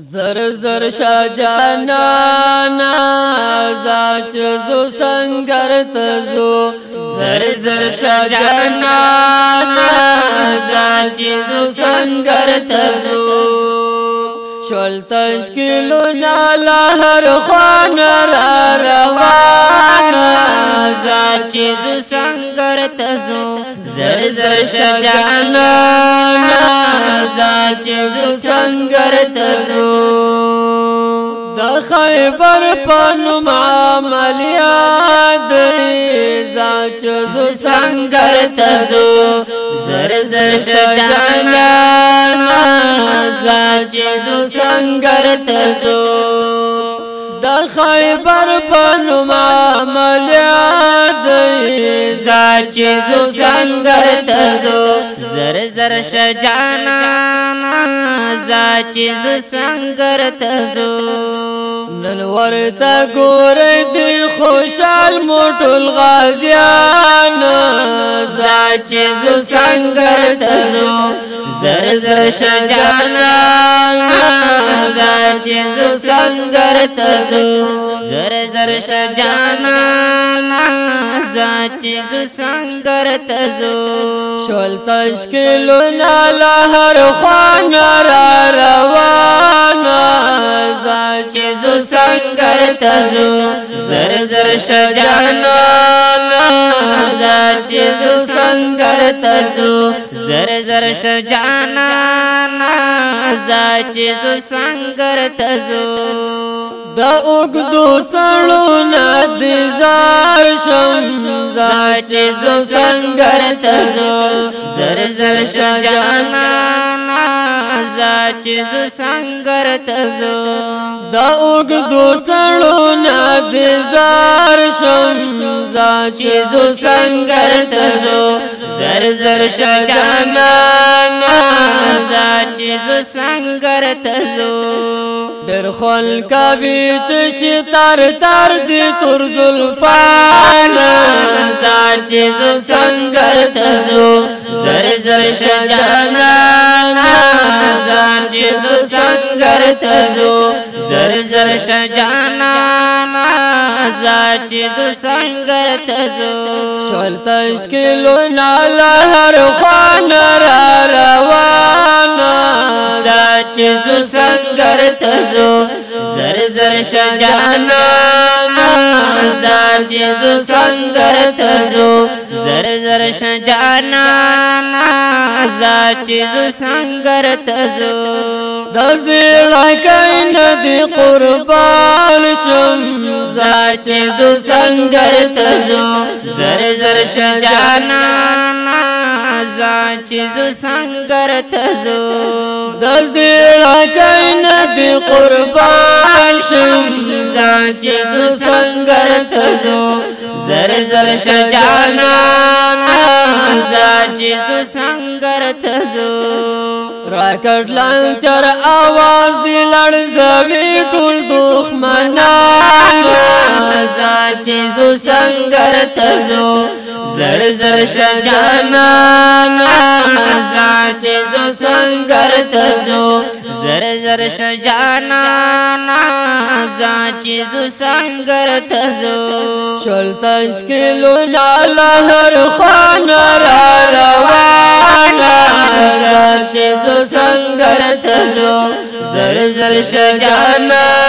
زر زر شا جانانا زاچ زو سنگر تزو زر زر شا جانانا زاچ زو سنگر تزو شل تشکیلونا لهر خوان را روان زاچی زو سنگر تزو زر زر شجانا زاچی زو سنگر تزو خیبر پنوم عملیات زاچ زو سنگر تزو زر زر شجانا زاچ زو سنگر تزو د خیبر پنوم عملیات زاچ زو سنگر تزو زر زر شجانا زاچ زو سنگر تزو نن ورته ګورې دی خوشال موټل غازیان زاچې زو څنګه تنو زر زر شجانا زاچې زو څنګه تنو زر زر شجانا زاچې زو څنګه تنو شول تشکل نه لهر خوان را را لنګر تزو زر زر شجانا لازا چیزو سنگر تزو زر زر شجانا لازا چیزو سنگر تزو دا اوګدو سړو ند زار شم زا چیزو سنگر تزو زر زر شجانا راځه چې ز څنګه تزو دا وګدو سړو نه د زار شم زا چې ز څنګه تزو زر زر شجانا زا چې ز څنګه تزو در خلکا بیچ شتر تر دی تر زلفان چې زو سنگر تزو زر زر شجانا ځان چې زو سنگر تزو زر زر شجانا ځان چې زو سنگر تزو شول تشکیلو ناله هر خوان را روان ځان چې زو سنگر تزو زر زر شجانا زار جزو سندر تزو زر زر شجانا زار جزو سندر تزو دزیلا کین دی قربان شم زار جزو سندر تزو زر زر شجانا رازا چیز سنگر تزو دزیلا کئی نبی قربان شم زا چیز سنگر تزو زر زر شجانان زا چیز سنگر تزو راکټ لانچر आवाज دی لړزوي ټول دښمنان زاچې زو څنګه تزو زر زر شجانا نازا چیزو سنگر تزو زر زر شجانا نازا چیزو سنگر تزو شلتنش کلو نالا هر خان را روانا نازا چیزو سنگر تزو زر زر شجانا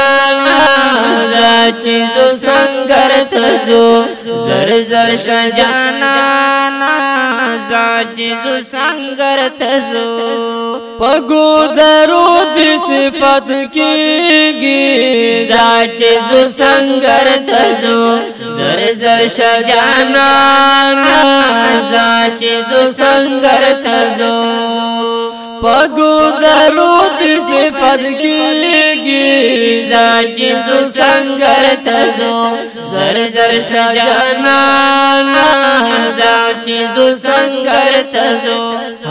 چې زو سنگر تزو زر زر شجانا نازا چې زو سنگر تزو پګو درو د صفات کېږي زا چې زو سنگر تزو زر زر شجانا نازا چې زو سنگر تزو پګو درو د صفات کېږي دا چې زو څنګه تزو زر زر شجانا دا چې زو څنګه تزو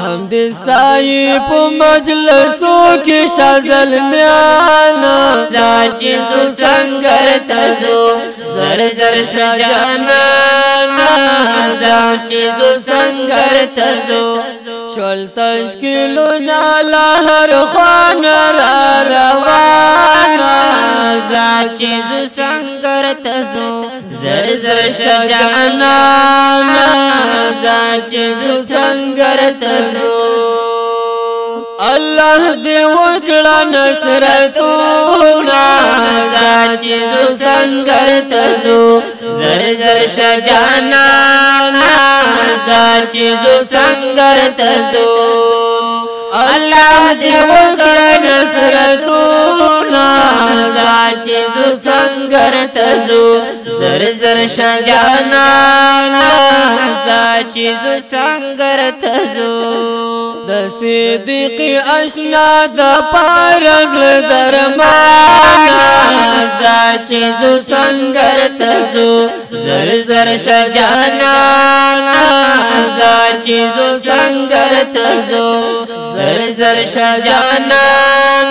هم دې ستای په مجلسو کې شازل میانا دا چې زو څنګه تزو زر زر شجانا دا چې زو څنګه تزو شل تشکیلونا لہر خوان را روانا زاچیزو سنگر تزو زر زر شجعنانا زاچیزو سنگر تزو الله دې وکړه نصرتونه دا چې زو څنګه تزو زر زر شجانا دا چې زو څنګه تزو الله دې وکړه نصرتونه دا چې زو څنګه تزو زر زر شان جانا دا چیز سنگر تزو د صدیق اشنا د پارزل درمانا دا چیز سنگر تزو زر زر شان جانا دا چیز سنگر تزو زر زر شان جانا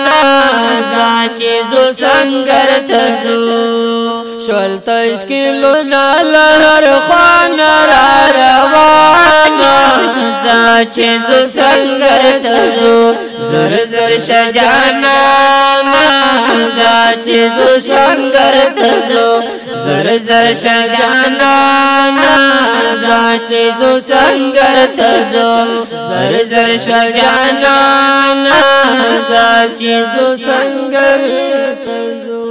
دا چیز سنگر تزو شول تشکیلونه لهر خوان را روان زا چې څنګه تزو زر زر شجانا زا چې څنګه تزو زر زر شجانا زا چې څنګه تزو زر زر شجانا زا چې څنګه تزو